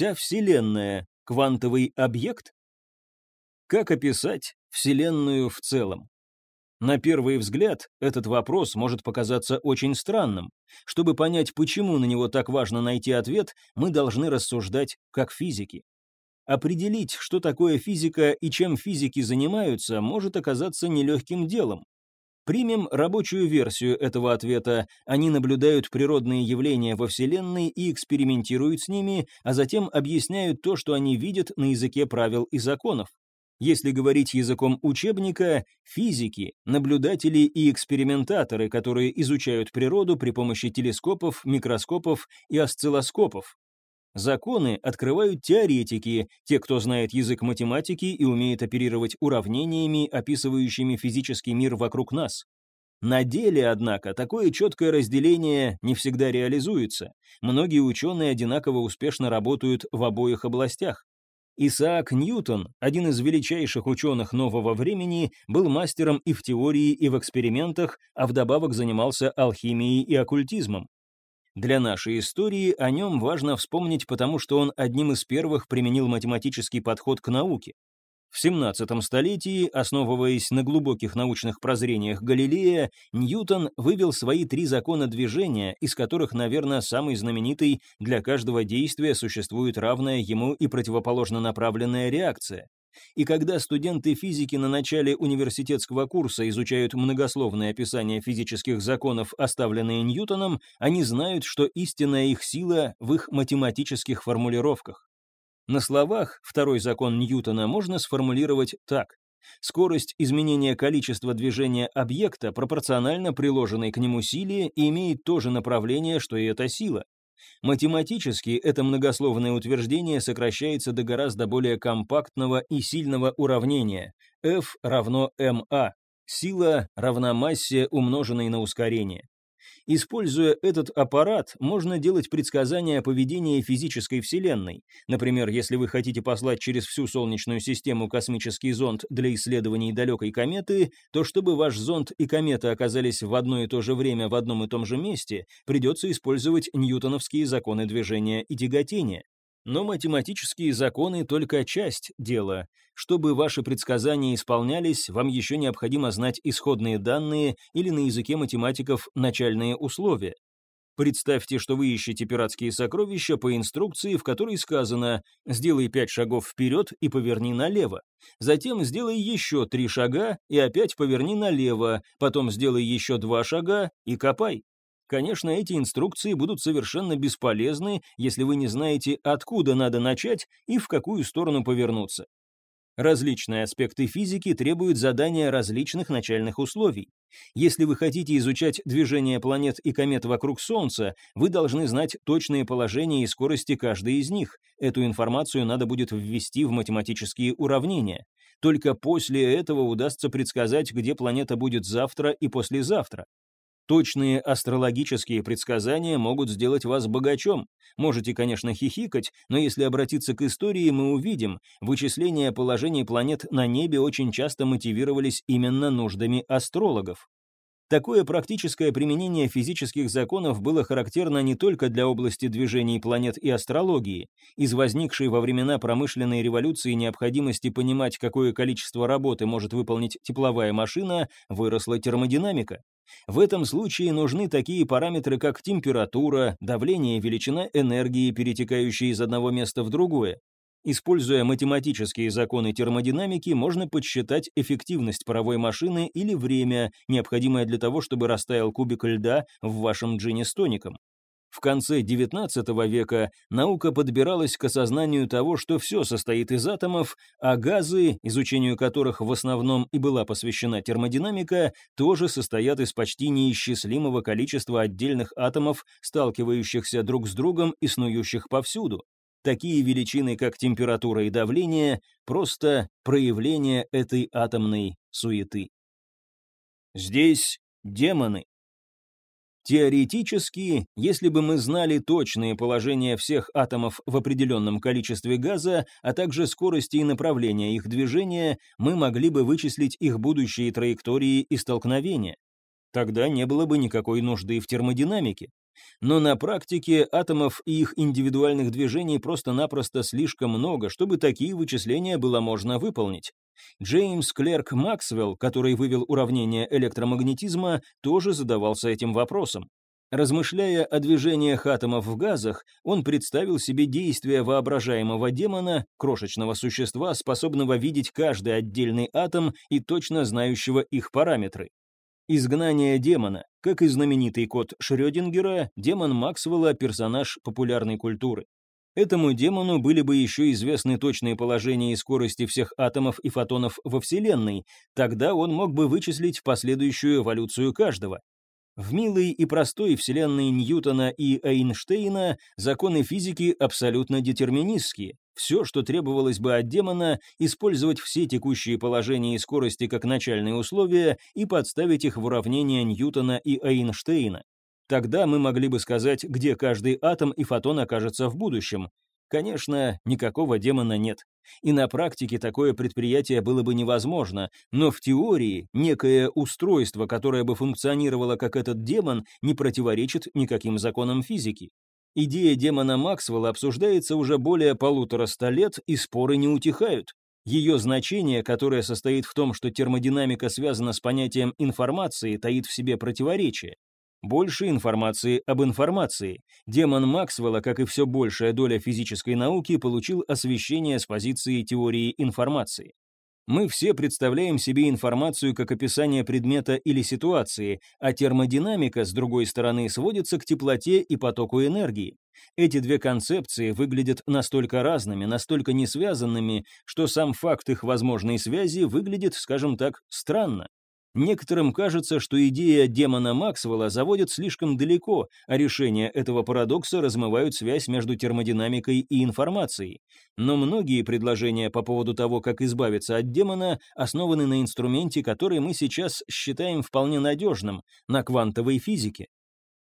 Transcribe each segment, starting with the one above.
Вся Вселенная — квантовый объект? Как описать Вселенную в целом? На первый взгляд, этот вопрос может показаться очень странным. Чтобы понять, почему на него так важно найти ответ, мы должны рассуждать как физики. Определить, что такое физика и чем физики занимаются, может оказаться нелегким делом. Примем рабочую версию этого ответа. Они наблюдают природные явления во Вселенной и экспериментируют с ними, а затем объясняют то, что они видят на языке правил и законов. Если говорить языком учебника, физики, наблюдатели и экспериментаторы, которые изучают природу при помощи телескопов, микроскопов и осциллоскопов. Законы открывают теоретики, те, кто знает язык математики и умеет оперировать уравнениями, описывающими физический мир вокруг нас. На деле, однако, такое четкое разделение не всегда реализуется. Многие ученые одинаково успешно работают в обоих областях. Исаак Ньютон, один из величайших ученых нового времени, был мастером и в теории, и в экспериментах, а вдобавок занимался алхимией и оккультизмом. Для нашей истории о нем важно вспомнить, потому что он одним из первых применил математический подход к науке. В 17 столетии, основываясь на глубоких научных прозрениях Галилея, Ньютон вывел свои три закона движения, из которых, наверное, самый знаменитый для каждого действия существует равная ему и противоположно направленная реакция. И когда студенты физики на начале университетского курса изучают многословное описание физических законов, оставленные Ньютоном, они знают, что истинная их сила в их математических формулировках. На словах второй закон Ньютона можно сформулировать так. Скорость изменения количества движения объекта пропорциональна приложенной к нему силе и имеет то же направление, что и эта сила. Математически это многословное утверждение сокращается до гораздо более компактного и сильного уравнения F равно ma, сила равна массе, умноженной на ускорение. Используя этот аппарат, можно делать предсказания о поведении физической Вселенной. Например, если вы хотите послать через всю Солнечную систему космический зонд для исследований далекой кометы, то чтобы ваш зонд и комета оказались в одно и то же время в одном и том же месте, придется использовать ньютоновские законы движения и тяготения. Но математические законы только часть дела. Чтобы ваши предсказания исполнялись, вам еще необходимо знать исходные данные или на языке математиков начальные условия. Представьте, что вы ищете пиратские сокровища по инструкции, в которой сказано «сделай пять шагов вперед и поверни налево». Затем сделай еще три шага и опять поверни налево, потом сделай еще два шага и копай. Конечно, эти инструкции будут совершенно бесполезны, если вы не знаете, откуда надо начать и в какую сторону повернуться. Различные аспекты физики требуют задания различных начальных условий. Если вы хотите изучать движение планет и комет вокруг Солнца, вы должны знать точные положения и скорости каждой из них. Эту информацию надо будет ввести в математические уравнения. Только после этого удастся предсказать, где планета будет завтра и послезавтра. Точные астрологические предсказания могут сделать вас богачом. Можете, конечно, хихикать, но если обратиться к истории, мы увидим, вычисления положений планет на небе очень часто мотивировались именно нуждами астрологов. Такое практическое применение физических законов было характерно не только для области движений планет и астрологии. Из возникшей во времена промышленной революции необходимости понимать, какое количество работы может выполнить тепловая машина, выросла термодинамика. В этом случае нужны такие параметры, как температура, давление величина энергии, перетекающей из одного места в другое. Используя математические законы термодинамики, можно подсчитать эффективность паровой машины или время, необходимое для того, чтобы растаял кубик льда в вашем джине с тоником. В конце XIX века наука подбиралась к осознанию того, что все состоит из атомов, а газы, изучению которых в основном и была посвящена термодинамика, тоже состоят из почти неисчислимого количества отдельных атомов, сталкивающихся друг с другом и снующих повсюду. Такие величины, как температура и давление, просто проявление этой атомной суеты. Здесь демоны. Теоретически, если бы мы знали точные положения всех атомов в определенном количестве газа, а также скорости и направления их движения, мы могли бы вычислить их будущие траектории и столкновения. Тогда не было бы никакой нужды в термодинамике. Но на практике атомов и их индивидуальных движений просто-напросто слишком много, чтобы такие вычисления было можно выполнить. Джеймс Клерк Максвелл, который вывел уравнение электромагнетизма, тоже задавался этим вопросом. Размышляя о движениях атомов в газах, он представил себе действия воображаемого демона, крошечного существа, способного видеть каждый отдельный атом и точно знающего их параметры. Изгнание демона, как и знаменитый кот Шрёдингера, демон Максвелла – персонаж популярной культуры. Этому демону были бы еще известны точные положения и скорости всех атомов и фотонов во Вселенной, тогда он мог бы вычислить последующую эволюцию каждого. В милой и простой вселенной Ньютона и Эйнштейна законы физики абсолютно детерминистские. Все, что требовалось бы от демона, использовать все текущие положения и скорости как начальные условия и подставить их в уравнение Ньютона и Эйнштейна. Тогда мы могли бы сказать, где каждый атом и фотон окажется в будущем. Конечно, никакого демона нет. И на практике такое предприятие было бы невозможно, но в теории некое устройство, которое бы функционировало как этот демон, не противоречит никаким законам физики. Идея демона Максвелла обсуждается уже более полутора ста лет, и споры не утихают. Ее значение, которое состоит в том, что термодинамика связана с понятием информации, таит в себе противоречие. Больше информации об информации. Демон Максвелла, как и все большая доля физической науки, получил освещение с позиции теории информации. Мы все представляем себе информацию как описание предмета или ситуации, а термодинамика, с другой стороны, сводится к теплоте и потоку энергии. Эти две концепции выглядят настолько разными, настолько несвязанными, что сам факт их возможной связи выглядит, скажем так, странно. Некоторым кажется, что идея демона Максвелла заводит слишком далеко, а решения этого парадокса размывают связь между термодинамикой и информацией. Но многие предложения по поводу того, как избавиться от демона, основаны на инструменте, который мы сейчас считаем вполне надежным, на квантовой физике.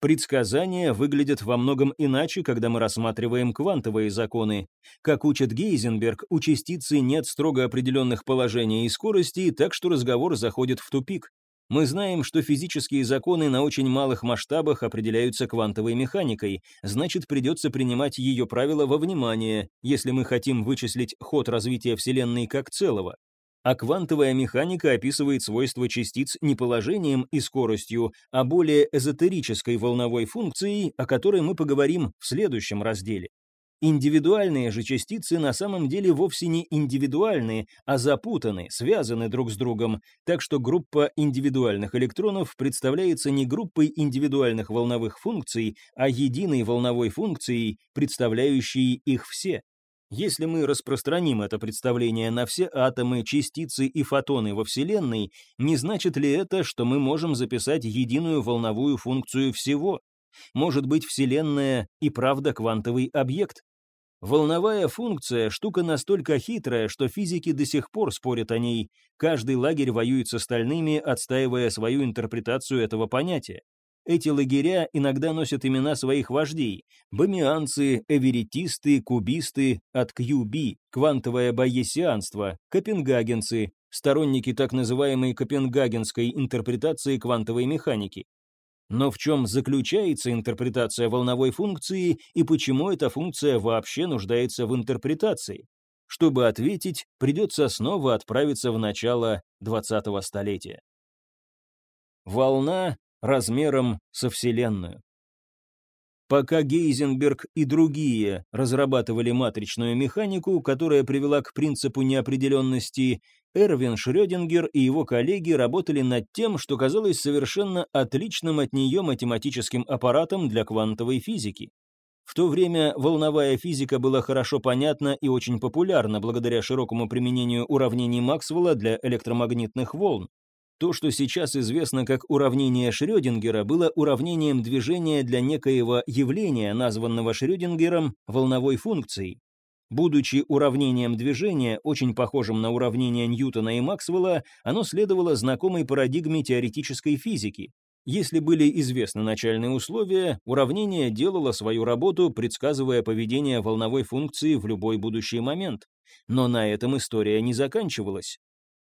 Предсказания выглядят во многом иначе, когда мы рассматриваем квантовые законы. Как учит Гейзенберг, у частицы нет строго определенных положений и скоростей, так что разговор заходит в тупик. Мы знаем, что физические законы на очень малых масштабах определяются квантовой механикой, значит придется принимать ее правила во внимание, если мы хотим вычислить ход развития Вселенной как целого а квантовая механика описывает свойства частиц не положением и скоростью, а более эзотерической волновой функцией, о которой мы поговорим в следующем разделе. Индивидуальные же частицы на самом деле вовсе не индивидуальные, а запутаны, связаны друг с другом, так что группа индивидуальных электронов представляется не группой индивидуальных волновых функций, а единой волновой функцией, представляющей их все. Если мы распространим это представление на все атомы, частицы и фотоны во Вселенной, не значит ли это, что мы можем записать единую волновую функцию всего? Может быть, Вселенная и правда квантовый объект? Волновая функция – штука настолько хитрая, что физики до сих пор спорят о ней. Каждый лагерь воюет с остальными, отстаивая свою интерпретацию этого понятия. Эти лагеря иногда носят имена своих вождей – бамианцы, эверетисты, кубисты, от QB, квантовое байесианство, копенгагенцы, сторонники так называемой копенгагенской интерпретации квантовой механики. Но в чем заключается интерпретация волновой функции и почему эта функция вообще нуждается в интерпретации? Чтобы ответить, придется снова отправиться в начало 20-го столетия. Волна размером со Вселенную. Пока Гейзенберг и другие разрабатывали матричную механику, которая привела к принципу неопределенности, Эрвин Шрёдингер и его коллеги работали над тем, что казалось совершенно отличным от нее математическим аппаратом для квантовой физики. В то время волновая физика была хорошо понятна и очень популярна благодаря широкому применению уравнений Максвелла для электромагнитных волн. То, что сейчас известно как уравнение Шрёдингера, было уравнением движения для некоего явления, названного Шрёдингером волновой функцией. Будучи уравнением движения, очень похожим на уравнение Ньютона и Максвелла, оно следовало знакомой парадигме теоретической физики. Если были известны начальные условия, уравнение делало свою работу, предсказывая поведение волновой функции в любой будущий момент. Но на этом история не заканчивалась.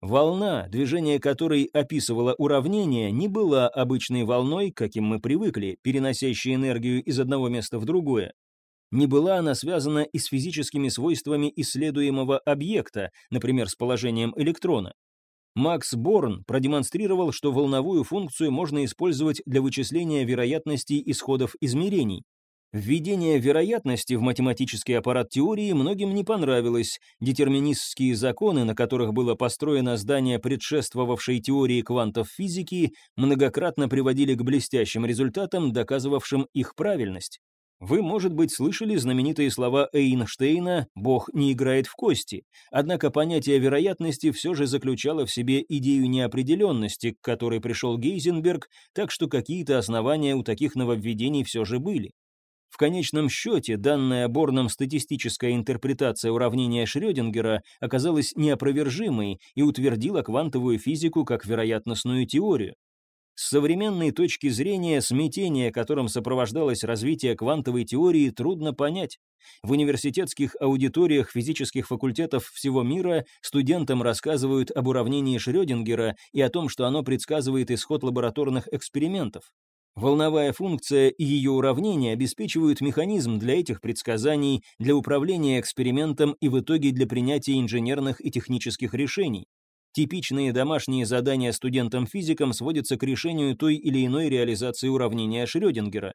Волна, движение которой описывало уравнение, не была обычной волной, каким мы привыкли, переносящей энергию из одного места в другое. Не была она связана и с физическими свойствами исследуемого объекта, например, с положением электрона. Макс Борн продемонстрировал, что волновую функцию можно использовать для вычисления вероятностей исходов измерений. Введение вероятности в математический аппарат теории многим не понравилось. Детерминистские законы, на которых было построено здание предшествовавшей теории квантов физики, многократно приводили к блестящим результатам, доказывавшим их правильность. Вы, может быть, слышали знаменитые слова Эйнштейна «Бог не играет в кости», однако понятие вероятности все же заключало в себе идею неопределенности, к которой пришел Гейзенберг, так что какие-то основания у таких нововведений все же были. В конечном счете, данная Борном статистическая интерпретация уравнения Шрёдингера оказалась неопровержимой и утвердила квантовую физику как вероятностную теорию. С современной точки зрения смятение, которым сопровождалось развитие квантовой теории, трудно понять. В университетских аудиториях физических факультетов всего мира студентам рассказывают об уравнении Шрёдингера и о том, что оно предсказывает исход лабораторных экспериментов. Волновая функция и ее уравнение обеспечивают механизм для этих предсказаний, для управления экспериментом и в итоге для принятия инженерных и технических решений. Типичные домашние задания студентам-физикам сводятся к решению той или иной реализации уравнения Шрёдингера.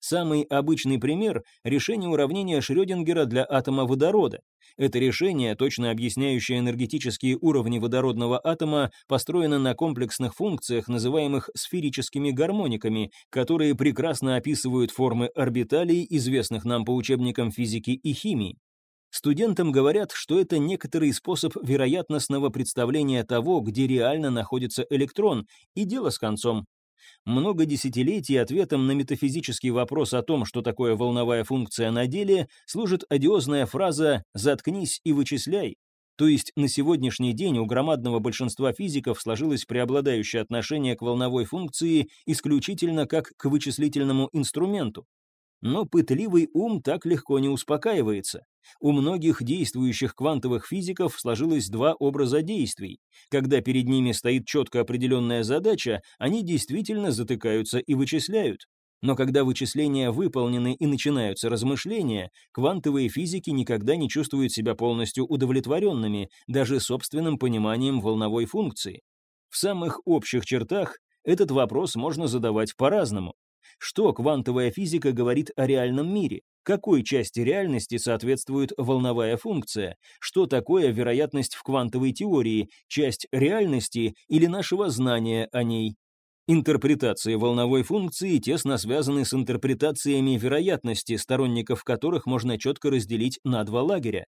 Самый обычный пример – решение уравнения Шрёдингера для атома водорода. Это решение, точно объясняющее энергетические уровни водородного атома, построено на комплексных функциях, называемых сферическими гармониками, которые прекрасно описывают формы орбиталей, известных нам по учебникам физики и химии. Студентам говорят, что это некоторый способ вероятностного представления того, где реально находится электрон, и дело с концом. Много десятилетий ответом на метафизический вопрос о том, что такое волновая функция на деле, служит одиозная фраза «заткнись и вычисляй». То есть на сегодняшний день у громадного большинства физиков сложилось преобладающее отношение к волновой функции исключительно как к вычислительному инструменту. Но пытливый ум так легко не успокаивается. У многих действующих квантовых физиков сложилось два образа действий. Когда перед ними стоит четко определенная задача, они действительно затыкаются и вычисляют. Но когда вычисления выполнены и начинаются размышления, квантовые физики никогда не чувствуют себя полностью удовлетворенными, даже собственным пониманием волновой функции. В самых общих чертах этот вопрос можно задавать по-разному. Что квантовая физика говорит о реальном мире? Какой части реальности соответствует волновая функция? Что такое вероятность в квантовой теории? Часть реальности или нашего знания о ней? Интерпретации волновой функции тесно связаны с интерпретациями вероятности, сторонников которых можно четко разделить на два лагеря.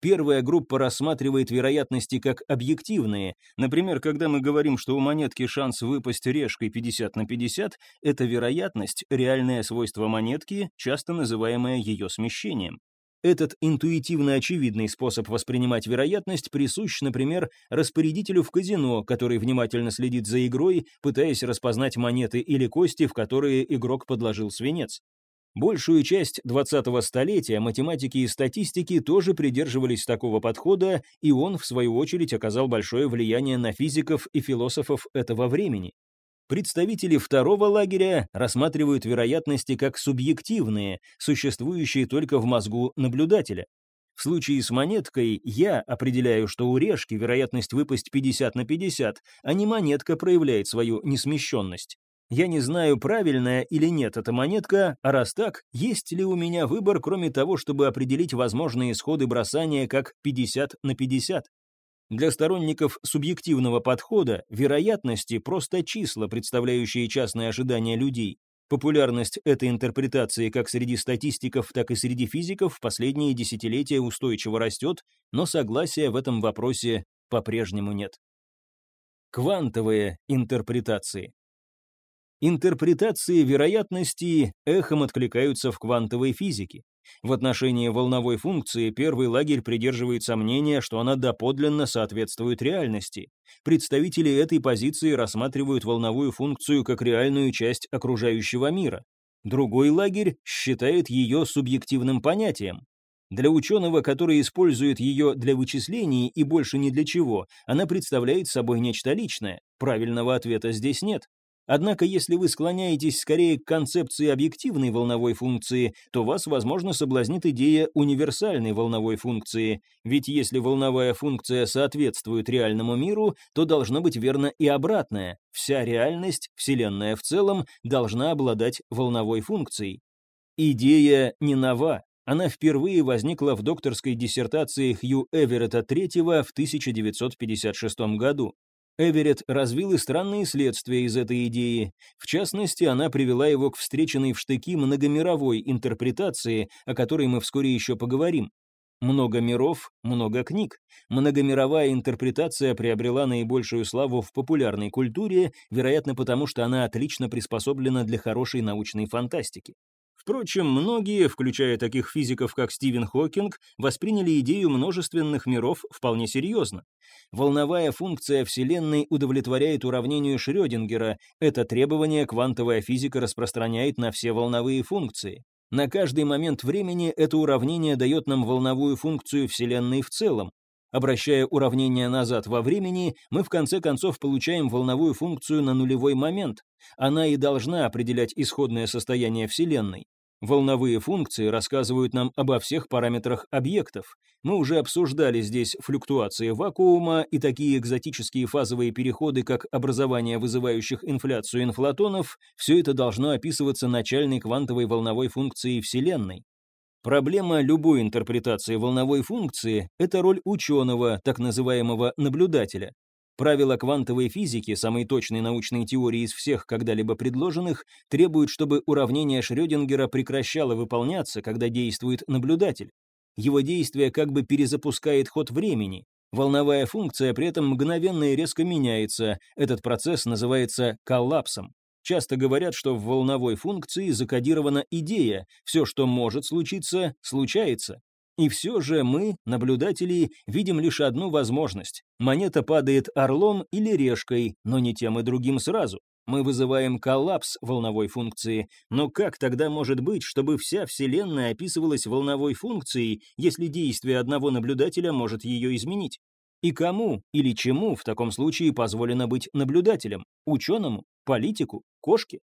Первая группа рассматривает вероятности как объективные. Например, когда мы говорим, что у монетки шанс выпасть решкой 50 на 50, это вероятность, реальное свойство монетки, часто называемое ее смещением. Этот интуитивно очевидный способ воспринимать вероятность присущ, например, распорядителю в казино, который внимательно следит за игрой, пытаясь распознать монеты или кости, в которые игрок подложил свинец. Большую часть 20-го столетия математики и статистики тоже придерживались такого подхода, и он, в свою очередь, оказал большое влияние на физиков и философов этого времени. Представители второго лагеря рассматривают вероятности как субъективные, существующие только в мозгу наблюдателя. В случае с монеткой я определяю, что у решки вероятность выпасть 50 на 50, а не монетка проявляет свою несмещенность. Я не знаю, правильная или нет эта монетка, а раз так, есть ли у меня выбор, кроме того, чтобы определить возможные исходы бросания как 50 на 50? Для сторонников субъективного подхода вероятности просто числа, представляющие частные ожидания людей. Популярность этой интерпретации как среди статистиков, так и среди физиков в последние десятилетия устойчиво растет, но согласия в этом вопросе по-прежнему нет. Квантовые интерпретации Интерпретации вероятности эхом откликаются в квантовой физике. В отношении волновой функции первый лагерь придерживается мнения, что она доподлинно соответствует реальности. Представители этой позиции рассматривают волновую функцию как реальную часть окружающего мира. Другой лагерь считает ее субъективным понятием. Для ученого, который использует ее для вычислений и больше ни для чего, она представляет собой нечто личное. Правильного ответа здесь нет. Однако, если вы склоняетесь скорее к концепции объективной волновой функции, то вас, возможно, соблазнит идея универсальной волновой функции, ведь если волновая функция соответствует реальному миру, то должно быть верно и обратное. Вся реальность, Вселенная в целом, должна обладать волновой функцией. Идея не нова, она впервые возникла в докторской диссертации Хью Эверетта III в 1956 году. Эверетт развил и странные следствия из этой идеи. В частности, она привела его к встреченной в штыки многомировой интерпретации, о которой мы вскоре еще поговорим. Много миров, много книг. Многомировая интерпретация приобрела наибольшую славу в популярной культуре, вероятно потому, что она отлично приспособлена для хорошей научной фантастики. Впрочем, многие, включая таких физиков, как Стивен Хокинг, восприняли идею множественных миров вполне серьезно. Волновая функция Вселенной удовлетворяет уравнению Шрёдингера. Это требование квантовая физика распространяет на все волновые функции. На каждый момент времени это уравнение дает нам волновую функцию Вселенной в целом. Обращая уравнение назад во времени, мы в конце концов получаем волновую функцию на нулевой момент. Она и должна определять исходное состояние Вселенной. Волновые функции рассказывают нам обо всех параметрах объектов. Мы уже обсуждали здесь флюктуации вакуума и такие экзотические фазовые переходы, как образование вызывающих инфляцию инфлатонов, все это должно описываться начальной квантовой волновой функцией Вселенной. Проблема любой интерпретации волновой функции – это роль ученого, так называемого наблюдателя. Правила квантовой физики, самой точной научной теории из всех когда-либо предложенных, требуют, чтобы уравнение Шрёдингера прекращало выполняться, когда действует наблюдатель. Его действие как бы перезапускает ход времени. Волновая функция при этом мгновенно и резко меняется. Этот процесс называется коллапсом. Часто говорят, что в волновой функции закодирована идея «все, что может случиться, случается». И все же мы, наблюдатели, видим лишь одну возможность. Монета падает орлом или решкой, но не тем и другим сразу. Мы вызываем коллапс волновой функции, но как тогда может быть, чтобы вся Вселенная описывалась волновой функцией, если действие одного наблюдателя может ее изменить? И кому или чему в таком случае позволено быть наблюдателем? Ученому? Политику? Кошке?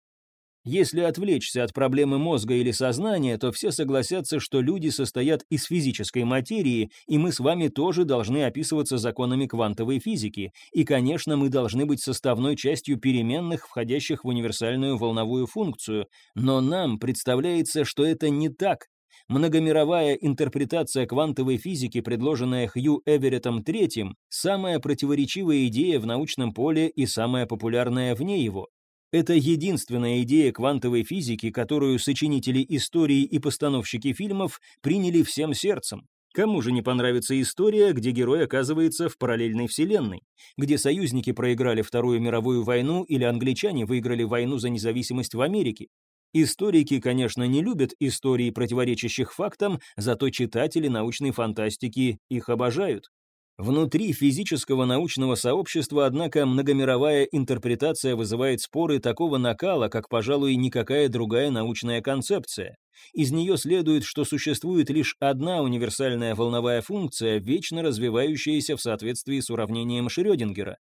Если отвлечься от проблемы мозга или сознания, то все согласятся, что люди состоят из физической материи, и мы с вами тоже должны описываться законами квантовой физики. И, конечно, мы должны быть составной частью переменных, входящих в универсальную волновую функцию. Но нам представляется, что это не так. Многомировая интерпретация квантовой физики, предложенная Хью Эвереттом III, самая противоречивая идея в научном поле и самая популярная вне его. Это единственная идея квантовой физики, которую сочинители истории и постановщики фильмов приняли всем сердцем. Кому же не понравится история, где герой оказывается в параллельной вселенной, где союзники проиграли Вторую мировую войну или англичане выиграли войну за независимость в Америке? Историки, конечно, не любят истории, противоречащих фактам, зато читатели научной фантастики их обожают. Внутри физического научного сообщества, однако, многомировая интерпретация вызывает споры такого накала, как, пожалуй, никакая другая научная концепция. Из нее следует, что существует лишь одна универсальная волновая функция, вечно развивающаяся в соответствии с уравнением Шрёдингера.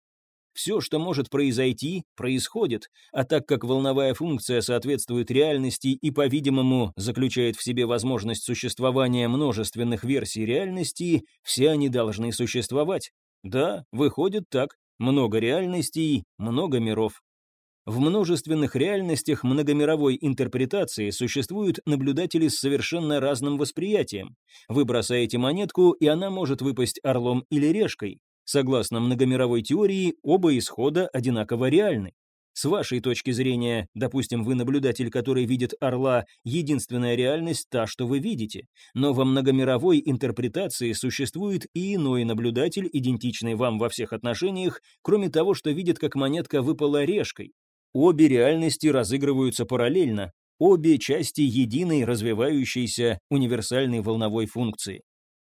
Все, что может произойти, происходит, а так как волновая функция соответствует реальности и, по-видимому, заключает в себе возможность существования множественных версий реальности, все они должны существовать. Да, выходит так. Много реальностей, много миров. В множественных реальностях многомировой интерпретации существуют наблюдатели с совершенно разным восприятием. Вы бросаете монетку, и она может выпасть орлом или решкой. Согласно многомировой теории, оба исхода одинаково реальны. С вашей точки зрения, допустим, вы наблюдатель, который видит орла, единственная реальность та, что вы видите. Но во многомировой интерпретации существует и иной наблюдатель, идентичный вам во всех отношениях, кроме того, что видит, как монетка выпала решкой. Обе реальности разыгрываются параллельно, обе части единой развивающейся универсальной волновой функции.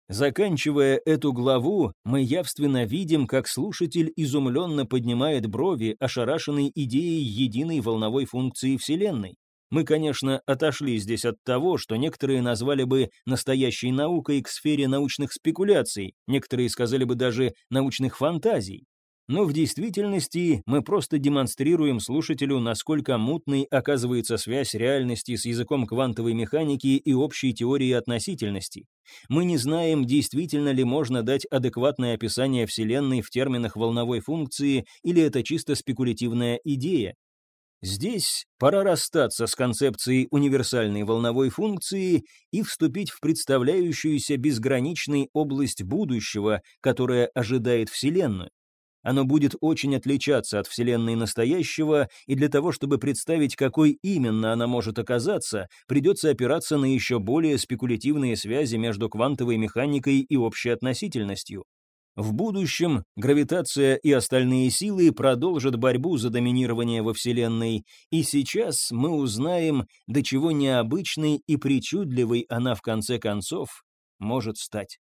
Заканчивая эту главу, мы явственно видим, как слушатель изумленно поднимает брови, ошарашенный идеей единой волновой функции Вселенной. Мы, конечно, отошли здесь от того, что некоторые назвали бы настоящей наукой к сфере научных спекуляций, некоторые сказали бы даже научных фантазий. Но в действительности мы просто демонстрируем слушателю, насколько мутной оказывается связь реальности с языком квантовой механики и общей теории относительности. Мы не знаем, действительно ли можно дать адекватное описание Вселенной в терминах волновой функции или это чисто спекулятивная идея. Здесь пора расстаться с концепцией универсальной волновой функции и вступить в представляющуюся безграничной область будущего, которая ожидает Вселенную. Оно будет очень отличаться от Вселенной настоящего, и для того, чтобы представить, какой именно она может оказаться, придется опираться на еще более спекулятивные связи между квантовой механикой и общей относительностью. В будущем гравитация и остальные силы продолжат борьбу за доминирование во Вселенной, и сейчас мы узнаем, до чего необычной и причудливой она в конце концов может стать.